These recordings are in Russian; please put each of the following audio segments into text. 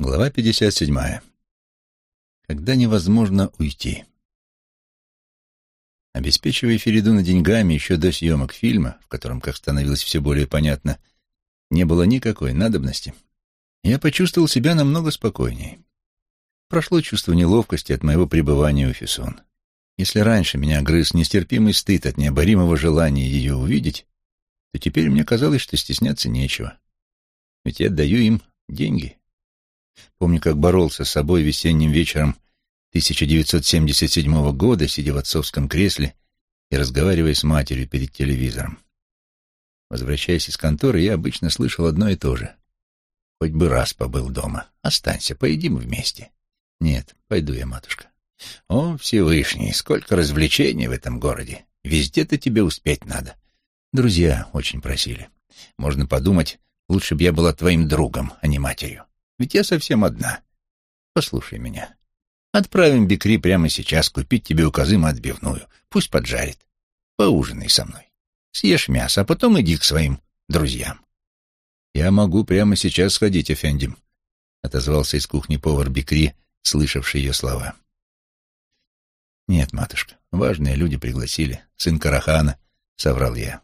Глава 57. Когда невозможно уйти. Обеспечивая Феридуна деньгами еще до съемок фильма, в котором, как становилось все более понятно, не было никакой надобности, я почувствовал себя намного спокойнее. Прошло чувство неловкости от моего пребывания у Фиссон. Если раньше меня грыз нестерпимый стыд от необоримого желания ее увидеть, то теперь мне казалось, что стесняться нечего. Ведь я отдаю им деньги. Помню, как боролся с собой весенним вечером 1977 года, сидя в отцовском кресле и разговаривая с матерью перед телевизором. Возвращаясь из конторы, я обычно слышал одно и то же. Хоть бы раз побыл дома. Останься, поедим вместе. Нет, пойду я, матушка. О, Всевышний, сколько развлечений в этом городе. Везде-то тебе успеть надо. Друзья очень просили. Можно подумать, лучше бы я была твоим другом, а не матерью. Ведь я совсем одна. Послушай меня. Отправим Бекри прямо сейчас купить тебе у Казыма отбивную. Пусть поджарит. Поужинай со мной. Съешь мясо, а потом иди к своим друзьям. Я могу прямо сейчас сходить, Эфендим, — отозвался из кухни повар Бекри, слышавший ее слова. Нет, матушка, важные люди пригласили. Сын Карахана, — соврал я.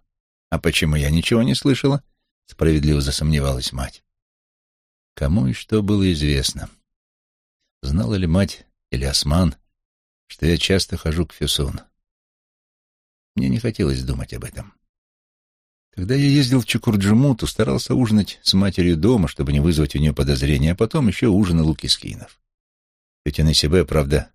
А почему я ничего не слышала? — справедливо засомневалась мать. Кому и что было известно? Знала ли мать или Осман, что я часто хожу к Фюсун? Мне не хотелось думать об этом. Когда я ездил в Чукурджуму, старался ужинать с матерью дома, чтобы не вызвать у нее подозрения, а потом еще ужинал у Кискинов. Тетя Насибе, правда,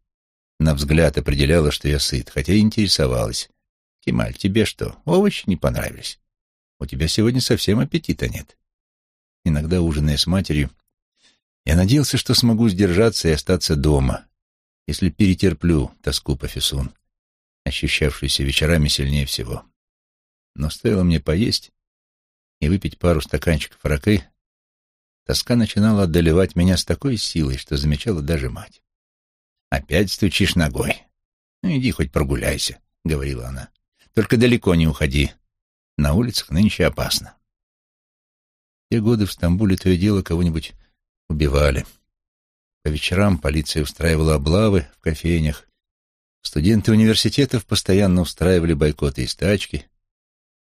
на взгляд определяла, что я сыт, хотя и интересовалась. «Кемаль, тебе что, овощи не понравились? У тебя сегодня совсем аппетита нет». Иногда, ужиная с матерью, я надеялся, что смогу сдержаться и остаться дома, если перетерплю тоску по Фесун, ощущавшуюся вечерами сильнее всего. Но стоило мне поесть и выпить пару стаканчиков ракы, тоска начинала одолевать меня с такой силой, что замечала даже мать. «Опять стучишь ногой. Ну, иди хоть прогуляйся», — говорила она. «Только далеко не уходи. На улицах нынче опасно» те годы в Стамбуле то и дело кого-нибудь убивали. По вечерам полиция устраивала облавы в кофейнях. Студенты университетов постоянно устраивали бойкоты и стачки.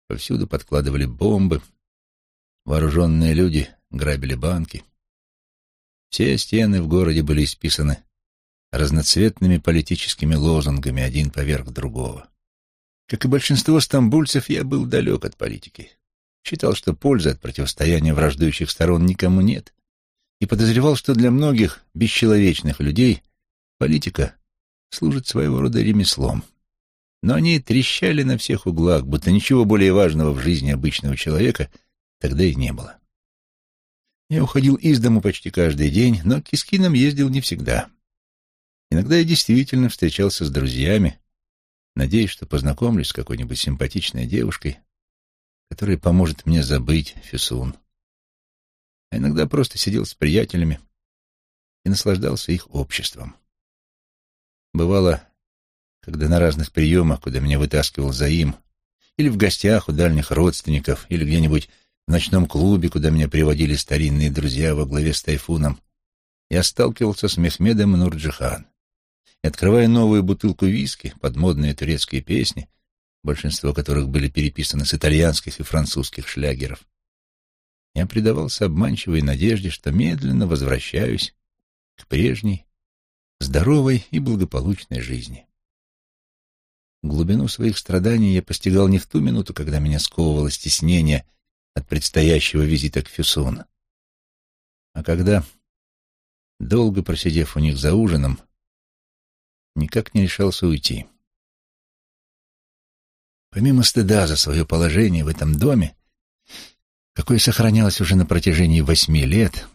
Повсюду подкладывали бомбы. Вооруженные люди грабили банки. Все стены в городе были исписаны разноцветными политическими лозунгами один поверх другого. Как и большинство стамбульцев, я был далек от политики. Считал, что пользы от противостояния враждующих сторон никому нет, и подозревал, что для многих бесчеловечных людей политика служит своего рода ремеслом. Но они трещали на всех углах, будто ничего более важного в жизни обычного человека тогда и не было. Я уходил из дому почти каждый день, но к Кискинам ездил не всегда. Иногда я действительно встречался с друзьями, надеясь, что познакомлюсь с какой-нибудь симпатичной девушкой, который поможет мне забыть Фисун. А иногда просто сидел с приятелями и наслаждался их обществом. Бывало, когда на разных приемах, куда меня вытаскивал Заим, или в гостях у дальних родственников, или где-нибудь в ночном клубе, куда меня приводили старинные друзья во главе с Тайфуном, я сталкивался с Мехмедом Нурджихан. И, открывая новую бутылку виски под модные турецкие песни, большинство которых были переписаны с итальянских и французских шлягеров, я предавался обманчивой надежде, что медленно возвращаюсь к прежней, здоровой и благополучной жизни. Глубину своих страданий я постигал не в ту минуту, когда меня сковывало стеснение от предстоящего визита к Фюсону, а когда, долго просидев у них за ужином, никак не решался уйти. Помимо стыда за свое положение в этом доме, какое сохранялось уже на протяжении восьми лет,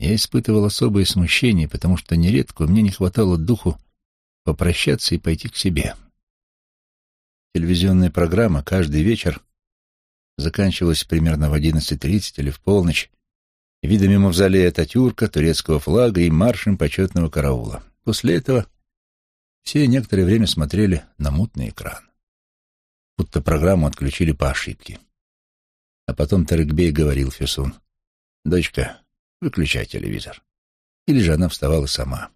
я испытывал особое смущение, потому что нередко меня не хватало духу попрощаться и пойти к себе. Телевизионная программа каждый вечер заканчивалась примерно в 11.30 или в полночь видами мавзолея Татюрка, турецкого флага и маршем почетного караула. После этого все некоторое время смотрели на мутный экран будто программу отключили по ошибке. А потом Тарыкбей говорил Фесун. «Дочка, выключай телевизор. Или же она вставала сама.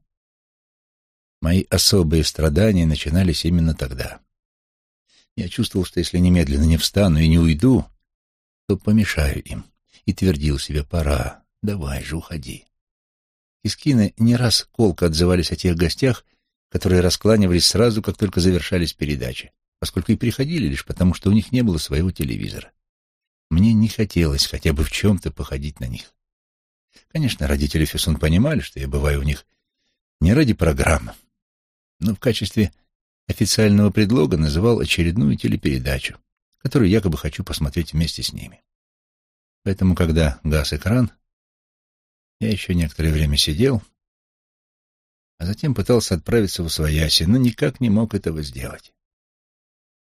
Мои особые страдания начинались именно тогда. Я чувствовал, что если немедленно не встану и не уйду, то помешаю им, и твердил себе «пора, давай же, уходи». Искины не раз колко отзывались о тех гостях, которые раскланивались сразу, как только завершались передачи, поскольку и приходили лишь потому, что у них не было своего телевизора. Мне не хотелось хотя бы в чем-то походить на них. Конечно, родители Фессон понимали, что я бываю у них не ради программы, но в качестве официального предлога называл очередную телепередачу, которую якобы хочу посмотреть вместе с ними. Поэтому, когда гас экран, я еще некоторое время сидел, а затем пытался отправиться в Освояси, но никак не мог этого сделать.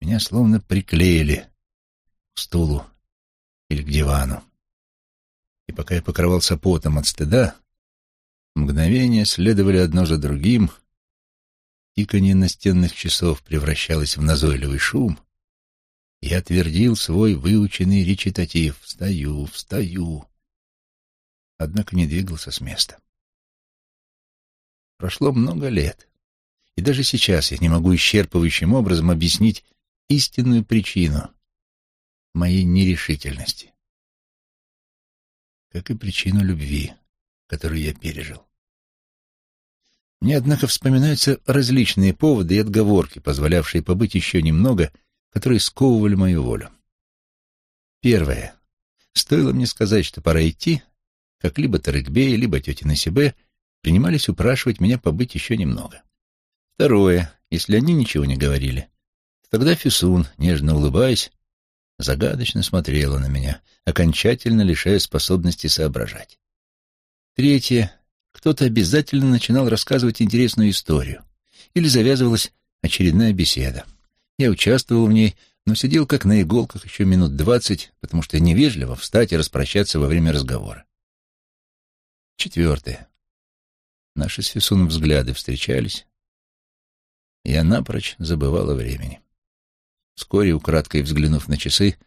Меня словно приклеили к стулу или к дивану. И пока я покрывался потом от стыда, мгновения следовали одно за другим, тиканье настенных часов превращалось в назойливый шум, я твердил свой выученный речитатив «Встаю, встаю», однако не двигался с места. Прошло много лет, и даже сейчас я не могу исчерпывающим образом объяснить истинную причину моей нерешительности, как и причину любви, которую я пережил. Мне, однако, вспоминаются различные поводы и отговорки, позволявшие побыть еще немного, которые сковывали мою волю. Первое. Стоило мне сказать, что пора идти, как либо Тарыкбей, либо тетя Насибе принимались упрашивать меня побыть еще немного. Второе. Если они ничего не говорили, тогда Фисун, нежно улыбаясь, загадочно смотрела на меня, окончательно лишая способности соображать. Третье. Кто-то обязательно начинал рассказывать интересную историю. Или завязывалась очередная беседа. Я участвовал в ней, но сидел как на иголках еще минут двадцать, потому что невежливо встать и распрощаться во время разговора. Четвертое. Наши с Фисуном взгляды встречались. Я напрочь забывал о времени. Вскоре, украдкой взглянув на часы,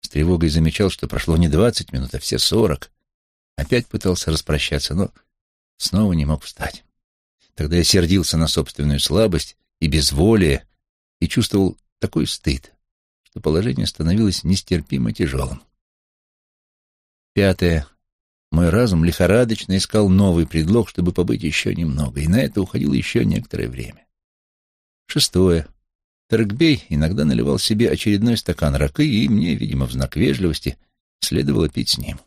с тревогой замечал, что прошло не двадцать минут, а все сорок. Опять пытался распрощаться, но снова не мог встать. Тогда я сердился на собственную слабость и безволие и чувствовал такой стыд, что положение становилось нестерпимо тяжелым. Пятое. Мой разум лихорадочно искал новый предлог, чтобы побыть еще немного, и на это уходило еще некоторое время. Шестое. Таркбей иногда наливал себе очередной стакан ракы, и мне, видимо, в знак вежливости, следовало пить с ним.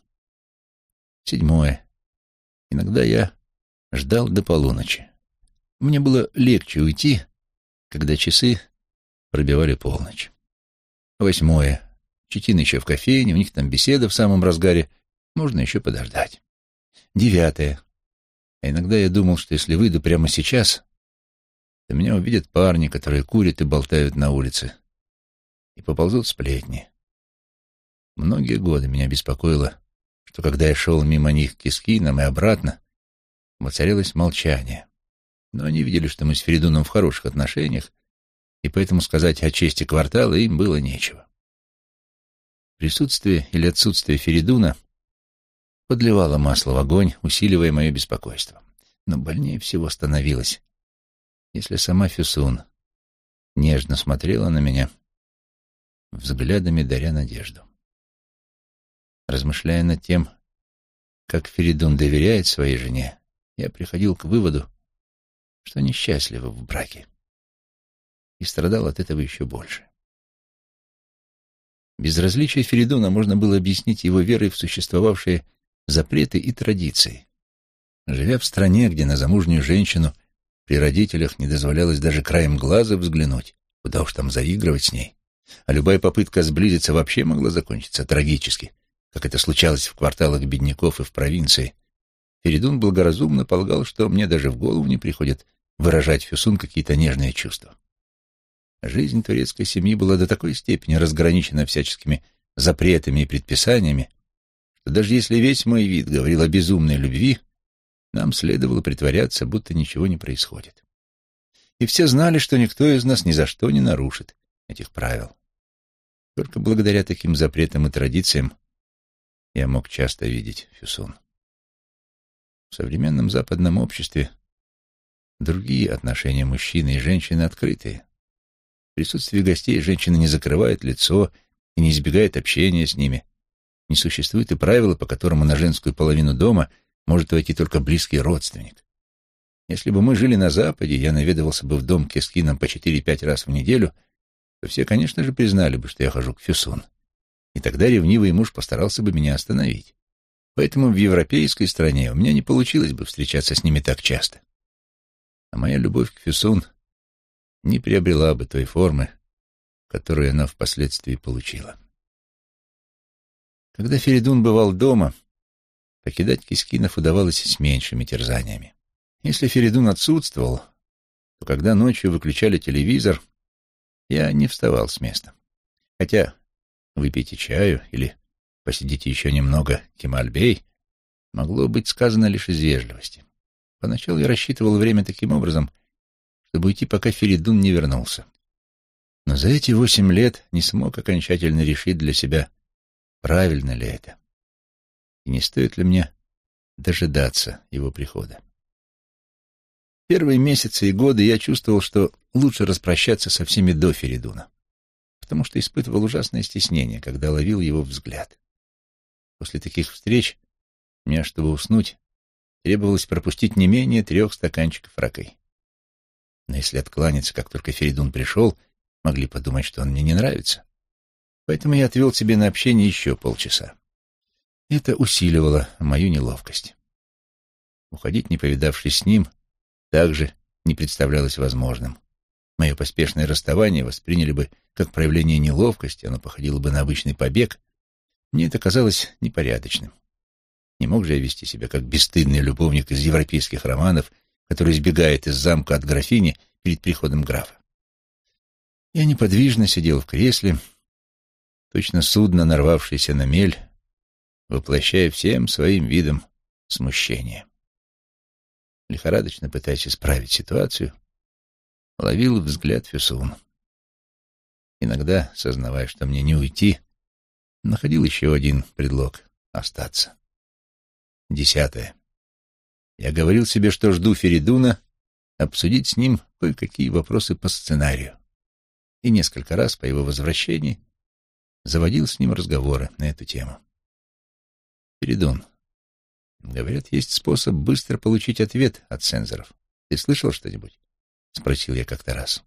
Седьмое. Иногда я ждал до полуночи. Мне было легче уйти, когда часы пробивали полночь. Восьмое. Четин еще в кофейне, у них там беседа в самом разгаре, можно еще подождать. Девятое. А иногда я думал, что если выйду прямо сейчас, то меня увидят парни, которые курят и болтают на улице, и поползут сплетни. Многие годы меня беспокоило, что когда я шел мимо них к Искинам и обратно, воцарилось молчание. Но они видели, что мы с Феридуном в хороших отношениях, и поэтому сказать о чести квартала им было нечего. Присутствие или отсутствие Феридуна подливало масло в огонь, усиливая мое беспокойство. Но больнее всего становилось, если сама Фюсун нежно смотрела на меня, взглядами даря надежду. Размышляя над тем, как Феридун доверяет своей жене, я приходил к выводу, что несчастлива в браке, и страдал от этого еще больше. Безразличие Феридуна можно было объяснить его верой в существовавшие запреты и традиции. Живя в стране, где на замужнюю женщину при родителях не дозволялось даже краем глаза взглянуть, куда уж там заигрывать с ней. А любая попытка сблизиться вообще могла закончиться трагически, как это случалось в кварталах бедняков и в провинции. Феридун благоразумно полагал, что мне даже в голову не приходит выражать Фюсун какие-то нежные чувства. Жизнь турецкой семьи была до такой степени разграничена всяческими запретами и предписаниями, что даже если весь мой вид говорил о безумной любви, нам следовало притворяться, будто ничего не происходит. И все знали, что никто из нас ни за что не нарушит этих правил. Только благодаря таким запретам и традициям я мог часто видеть Фюсун. В современном западном обществе другие отношения мужчины и женщины открытые. В присутствии гостей женщина не закрывает лицо и не избегает общения с ними. Не существует и правила, по которому на женскую половину дома может войти только близкий родственник. Если бы мы жили на Западе, я наведывался бы в дом к эскинам по 4-5 раз в неделю, то все, конечно же, признали бы, что я хожу к Фюсун. И тогда ревнивый муж постарался бы меня остановить. Поэтому в европейской стране у меня не получилось бы встречаться с ними так часто. А моя любовь к Фюсун не приобрела бы той формы, которую она впоследствии получила. Когда Феридун бывал дома, покидать Кискинов удавалось с меньшими терзаниями. Если Феридун отсутствовал, то когда ночью выключали телевизор, я не вставал с места. Хотя выпейте чаю или посидите еще немного, Кемальбей, могло быть сказано лишь из вежливости. Поначалу я рассчитывал время таким образом, чтобы уйти, пока Феридун не вернулся. Но за эти восемь лет не смог окончательно решить для себя, правильно ли это, и не стоит ли мне дожидаться его прихода. Первые месяцы и годы я чувствовал, что лучше распрощаться со всеми до Феридуна, потому что испытывал ужасное стеснение, когда ловил его взгляд. После таких встреч мне, чтобы уснуть, требовалось пропустить не менее трех стаканчиков ракой. Но если откланяться, как только Феридун пришел, могли подумать, что он мне не нравится. Поэтому я отвел себе на общение еще полчаса. Это усиливало мою неловкость. Уходить, не повидавшись с ним, также не представлялось возможным. Мое поспешное расставание восприняли бы как проявление неловкости, оно походило бы на обычный побег. Мне это казалось непорядочным. Не мог же я вести себя как бесстыдный любовник из европейских романов, который избегает из замка от графини перед приходом графа. Я неподвижно сидел в кресле, точно судно, нарвавшееся на мель, воплощая всем своим видом смущение лихорадочно пытаясь исправить ситуацию, ловил взгляд Фюсун. Иногда, сознавая, что мне не уйти, находил еще один предлог — остаться. Десятое. Я говорил себе, что жду Феридуна, обсудить с ним кое-какие вопросы по сценарию. И несколько раз по его возвращении заводил с ним разговоры на эту тему. Феридун, Говорят, есть способ быстро получить ответ от сенсоров. Ты слышал что-нибудь? Спросил я как-то раз.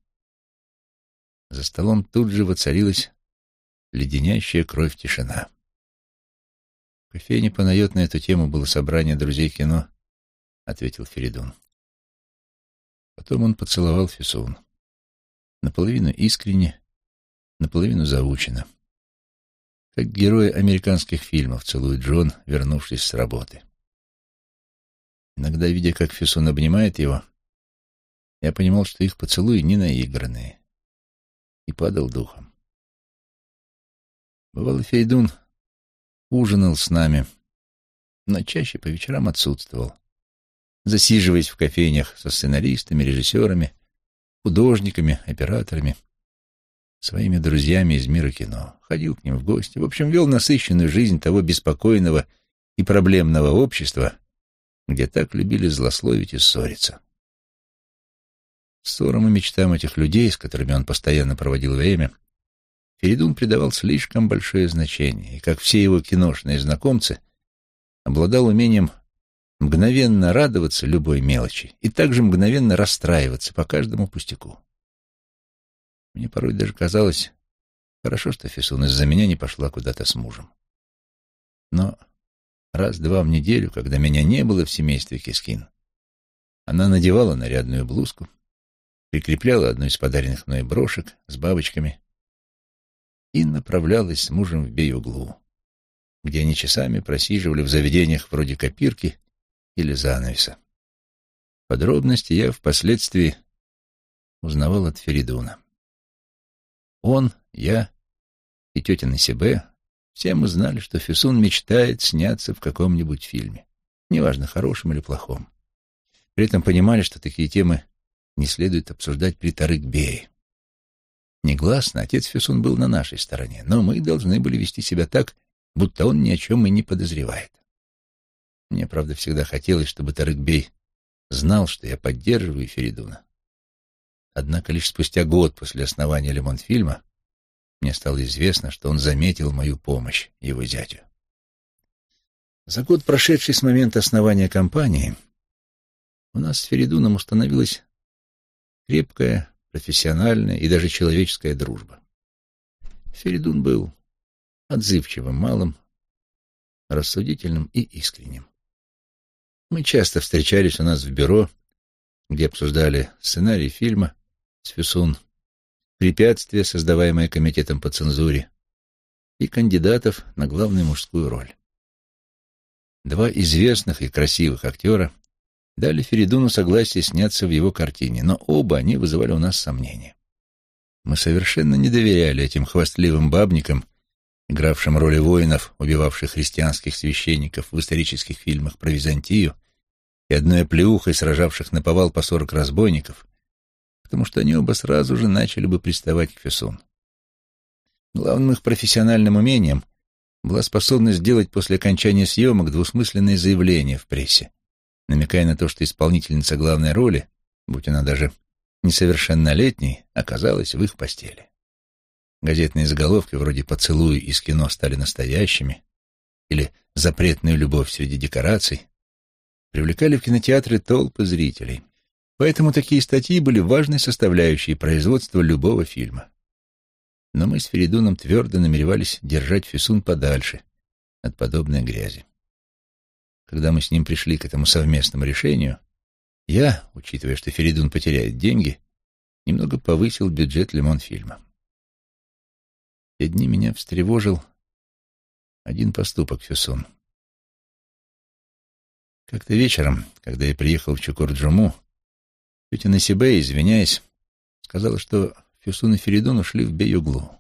За столом тут же воцарилась леденящая кровь тишина. В кофейне Панайот на эту тему было собрание друзей кино, ответил Феридун. Потом он поцеловал Фисун. Наполовину искренне, наполовину заучено. Как герои американских фильмов целует Джон, вернувшись с работы. Иногда, видя, как Фисун обнимает его, я понимал, что их поцелуи не наигранные, и падал духом. Бывало, Фейдун ужинал с нами, но чаще по вечерам отсутствовал, засиживаясь в кофейнях со сценаристами, режиссерами, художниками, операторами, своими друзьями из мира кино. Ходил к ним в гости, в общем, вел насыщенную жизнь того беспокойного и проблемного общества, где так любили злословить и ссориться. Ссорам и мечтам этих людей, с которыми он постоянно проводил время, Феридун придавал слишком большое значение, и, как все его киношные знакомцы, обладал умением мгновенно радоваться любой мелочи и также мгновенно расстраиваться по каждому пустяку. Мне порой даже казалось, хорошо, что Фисун из-за меня не пошла куда-то с мужем. Но раз-два в неделю, когда меня не было в семействе Кискин. Она надевала нарядную блузку, прикрепляла одну из подаренных мной брошек с бабочками и направлялась с мужем в Бей-Углу, где они часами просиживали в заведениях вроде копирки или занавеса. Подробности я впоследствии узнавал от Феридуна. Он, я и тетя Насибе все мы знали, что Фисун мечтает сняться в каком-нибудь фильме, неважно, хорошем или плохом. При этом понимали, что такие темы не следует обсуждать при Тарык-Бее. Негласно отец Фисун был на нашей стороне, но мы должны были вести себя так, будто он ни о чем и не подозревает. Мне, правда, всегда хотелось, чтобы Тарыкбей знал, что я поддерживаю Феридуна. Однако лишь спустя год после основания Лемонфильма мне стало известно, что он заметил мою помощь его зятю. За год, прошедший с момента основания компании, у нас с Феридуном установилась крепкая, профессиональная и даже человеческая дружба. Феридун был отзывчивым малым, рассудительным и искренним. Мы часто встречались у нас в бюро, где обсуждали сценарий фильма «Сфюсун», препятствия, создаваемые комитетом по цензуре, и кандидатов на главную мужскую роль. Два известных и красивых актера дали Феридуну согласие сняться в его картине, но оба они вызывали у нас сомнения. Мы совершенно не доверяли этим хвастливым бабникам, игравшим роли воинов, убивавших христианских священников в исторических фильмах про Византию, и одной оплеухой сражавших на повал по сорок разбойников, потому что они оба сразу же начали бы приставать к Фессон. Главным их профессиональным умением была способность сделать после окончания съемок двусмысленные заявления в прессе, намекая на то, что исполнительница главной роли, будь она даже несовершеннолетней, оказалась в их постели. Газетные заголовки вроде «Поцелуи из кино стали настоящими» или «Запретную любовь среди декораций» привлекали в кинотеатры толпы зрителей. Поэтому такие статьи были важной составляющей производства любого фильма. Но мы с Феридуном твердо намеревались держать Фисун подальше от подобной грязи. Когда мы с ним пришли к этому совместному решению, я, учитывая, что Феридун потеряет деньги, немного повысил бюджет лимон-фильма. Те дни меня встревожил один поступок Фюсун. Как-то вечером, когда я приехал в Чукурджуму, тетя Насибе, извиняясь, сказала, что Фюсун и Феридун ушли в Беюглу.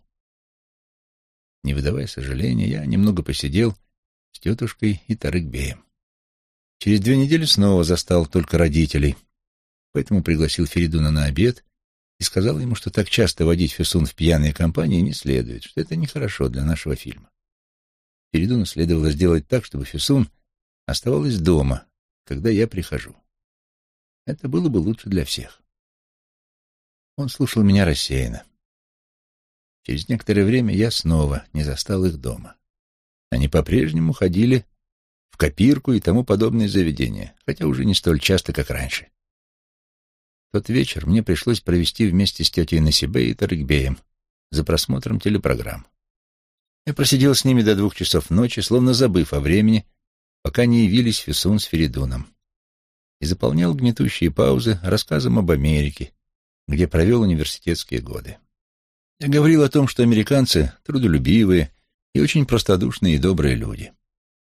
Не выдавая сожаления, я немного посидел с тетушкой и Тарыкбеем. Через две недели снова застал только родителей, поэтому пригласил Феридуна на обед и сказал ему, что так часто водить Фесун в пьяные компании не следует, что это нехорошо для нашего фильма. Феридуну следовало сделать так, чтобы Фесун оставалась дома, когда я прихожу. Это было бы лучше для всех. Он слушал меня рассеянно. Через некоторое время я снова не застал их дома. Они по-прежнему ходили в копирку и тому подобные заведения, хотя уже не столь часто, как раньше. Тот вечер мне пришлось провести вместе с тетей Насибе и Тарыкбеем за просмотром телепрограмм. Я просидел с ними до двух часов ночи, словно забыв о времени, пока не явились Фисун с Феридуном, и заполнял гнетущие паузы рассказом об Америке, где провел университетские годы. Я говорил о том, что американцы трудолюбивые и очень простодушные и добрые люди.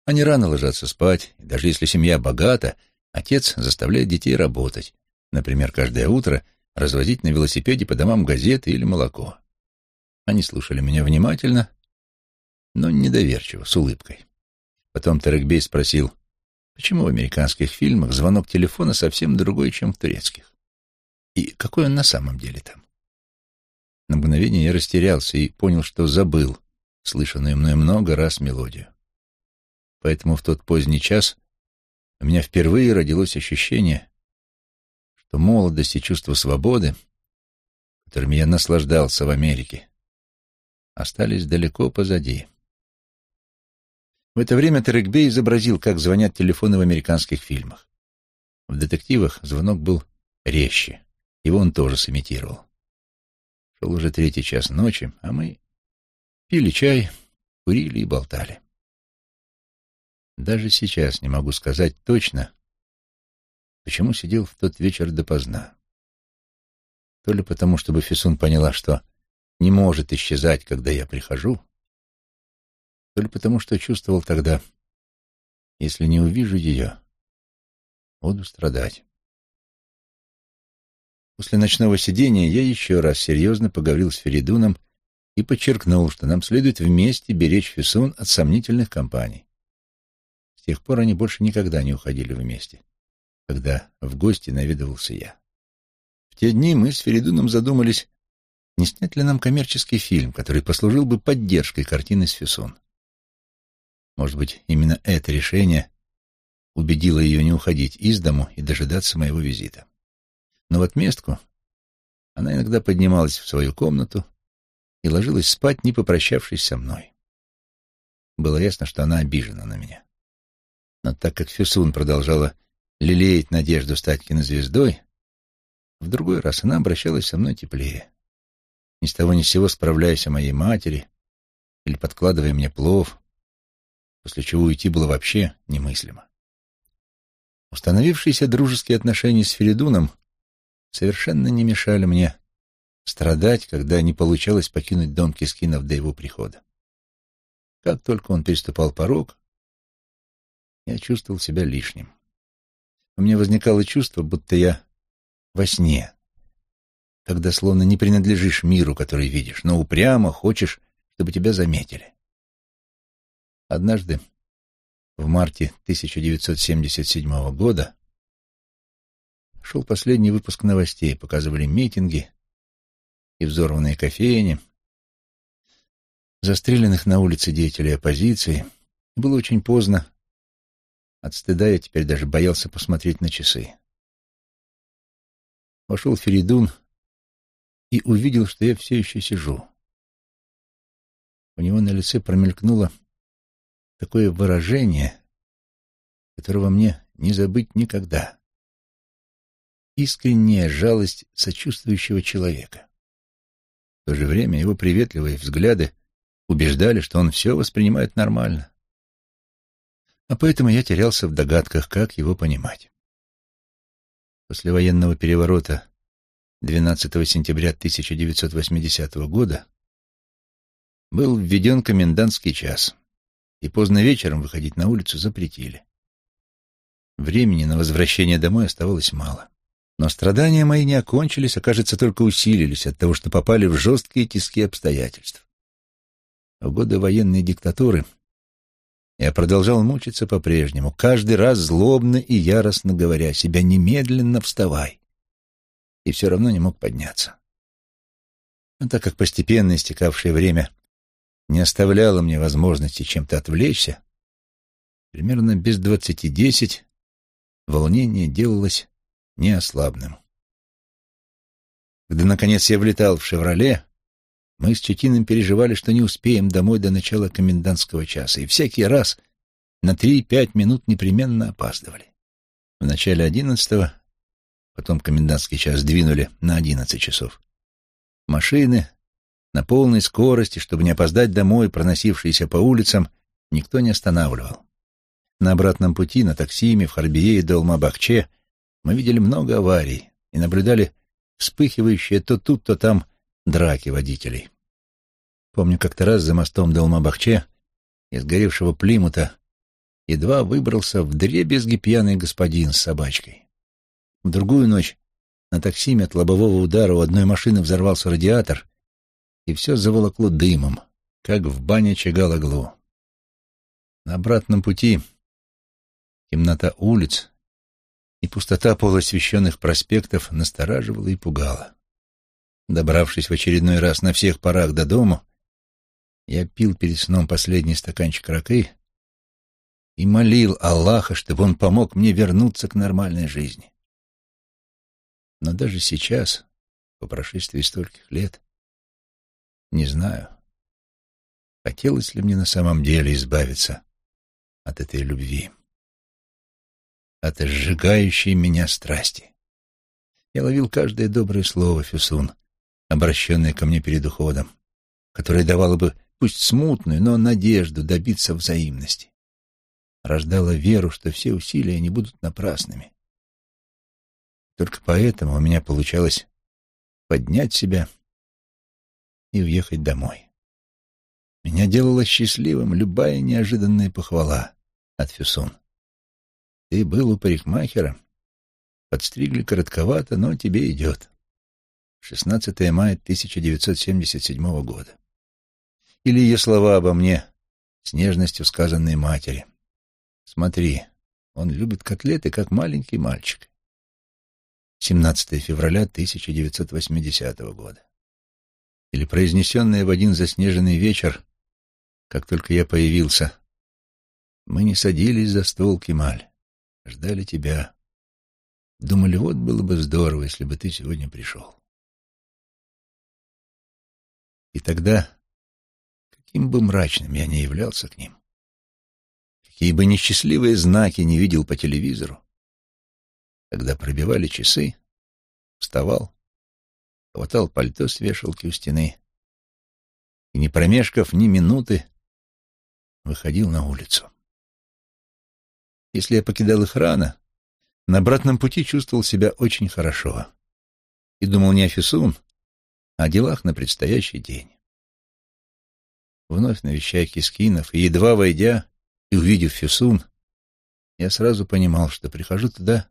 Они рано ложатся спать, и даже если семья богата, отец заставляет детей работать, Например, каждое утро развозить на велосипеде по домам газеты или молоко. Они слушали меня внимательно, но недоверчиво, с улыбкой. Потом Тарекбей спросил, почему в американских фильмах звонок телефона совсем другой, чем в турецких? И какой он на самом деле там? На мгновение я растерялся и понял, что забыл слышанную мной много раз мелодию. Поэтому в тот поздний час у меня впервые родилось ощущение, что молодость и чувство свободы, которыми я наслаждался в Америке, остались далеко позади. В это время Терекбей изобразил, как звонят телефоны в американских фильмах. В детективах звонок был резче, его он тоже сымитировал. Шел уже третий час ночи, а мы пили чай, курили и болтали. Даже сейчас не могу сказать точно, Почему сидел в тот вечер допоздна? То ли потому, чтобы Фисун поняла, что не может исчезать, когда я прихожу, то ли потому, что чувствовал тогда, если не увижу ее, буду страдать. После ночного сидения я еще раз серьезно поговорил с Феридуном и подчеркнул, что нам следует вместе беречь Фисун от сомнительных компаний. С тех пор они больше никогда не уходили вместе когда в гости наведывался я. В те дни мы с Феридуном задумались, не снять ли нам коммерческий фильм, который послужил бы поддержкой картины с Фюсон. Может быть, именно это решение убедила ее не уходить из дому и дожидаться моего визита. Но в отместку она иногда поднималась в свою комнату и ложилась спать, не попрощавшись со мной. Было ясно, что она обижена на меня. Но так как Фюсун продолжала лелеять надежду стать кинозвездой, в другой раз она обращалась со мной теплее. Ни с того ни с сего справляясь о моей матери или подкладывая мне плов, после чего уйти было вообще немыслимо. Установившиеся дружеские отношения с Феридуном совершенно не мешали мне страдать, когда не получалось покинуть дом Кискинов до его прихода. Как только он переступал порог, я чувствовал себя лишним. У меня возникало чувство, будто я во сне, когда словно не принадлежишь миру, который видишь, но упрямо хочешь, чтобы тебя заметили. Однажды, в марте 1977 года, шел последний выпуск новостей, показывали митинги и взорванные кофейни, застреленных на улице деятелей оппозиции. было очень поздно. От стыда я теперь даже боялся посмотреть на часы. Вошел Феридун и увидел, что я все еще сижу. У него на лице промелькнуло такое выражение, которого мне не забыть никогда. Искренняя жалость сочувствующего человека. В то же время его приветливые взгляды убеждали, что он все воспринимает нормально. А поэтому я терялся в догадках, как его понимать. После военного переворота 12 сентября 1980 года был введен комендантский час, и поздно вечером выходить на улицу запретили. Времени на возвращение домой оставалось мало. Но страдания мои не окончились, а, кажется, только усилились от того, что попали в жесткие тиски обстоятельств. В годы военной диктатуры я продолжал мучиться по-прежнему, каждый раз злобно и яростно говоря себя «немедленно вставай», и все равно не мог подняться. Но так как постепенно истекавшее время не оставляло мне возможности чем-то отвлечься, примерно без двадцати десять волнение делалось неослабным. Когда, наконец, я влетал в «Шевроле», мы с Четиным переживали, что не успеем домой до начала комендантского часа, и всякий раз на три-пять минут непременно опаздывали. В начале одиннадцатого, потом комендантский час двинули на одиннадцать часов. Машины на полной скорости, чтобы не опоздать домой, проносившиеся по улицам, никто не останавливал. На обратном пути, на таксиме, в Харбие и Долма-Бахче мы видели много аварий и наблюдали вспыхивающие то тут, то там драки водителей. Помню, как-то раз за мостом Далмабахче из горевшего Плимута едва выбрался в дребезги пьяный господин с собачкой. В другую ночь на таксиме от лобового удара у одной машины взорвался радиатор, и все заволокло дымом, как в бане Чагалаглу. На обратном пути темнота улиц и пустота полуосвещенных проспектов настораживала и пугала. Добравшись в очередной раз на всех парах до дому, я пил перед сном последний стаканчик ракы и молил Аллаха, чтобы он помог мне вернуться к нормальной жизни. Но даже сейчас, по прошествии стольких лет, не знаю, хотелось ли мне на самом деле избавиться от этой любви, от сжигающей меня страсти. Я ловил каждое доброе слово, Фюсун, обращенное ко мне перед уходом, которое давало бы, пусть смутную, но надежду добиться взаимности. Рождало веру, что все усилия не будут напрасными. Только поэтому у меня получалось поднять себя и уехать домой. Меня делала счастливым любая неожиданная похвала от Фюсон. Ты был у парикмахера, подстригли коротковато, но тебе идет. 16 мая 1977 года. Или ее слова обо мне с нежностью сказанные матери. Смотри, он любит котлеты, как маленький мальчик. 17 февраля 1980 года. Или произнесенное в один заснеженный вечер, как только я появился. Мы не садились за стол, Кемаль. ждали тебя. Думали, вот было бы здорово, если бы ты сегодня пришел. И тогда, каким бы мрачным я ни являлся к ним, какие бы несчастливые знаки не видел по телевизору, когда пробивали часы, вставал, хватал пальто с вешалки у стены и, не промешкав ни минуты, выходил на улицу. Если я покидал их рано, на обратном пути чувствовал себя очень хорошо и думал не о Фисун, а о делах на предстоящий день. Вновь навещая Кискинов, и едва войдя и увидев Фисун, я сразу понимал, что прихожу туда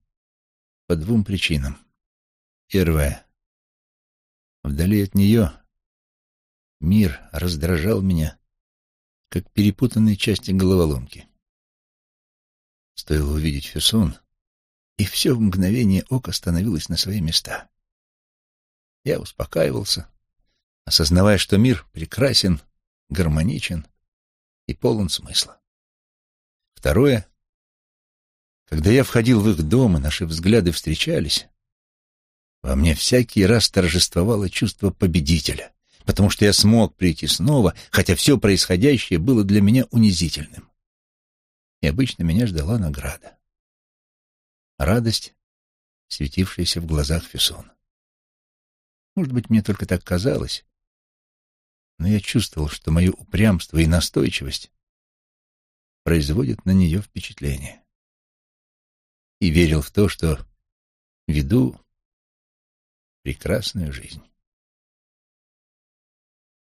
по двум причинам. Первое. Вдали от нее мир раздражал меня, как перепутанные части головоломки. Стоило увидеть Фюсон, и все в мгновение ока становилось на свои места. Я успокаивался, осознавая, что мир прекрасен, гармоничен и полон смысла. Второе. Когда я входил в их дом, и наши взгляды встречались, во мне всякий раз торжествовало чувство победителя, потому что я смог прийти снова, хотя все происходящее было для меня унизительным. И обычно меня ждала награда. Радость, светившаяся в глазах Фесона. Может быть, мне только так казалось, но я чувствовал, что мое упрямство и настойчивость производят на нее впечатление. И верил в то, что веду прекрасную жизнь.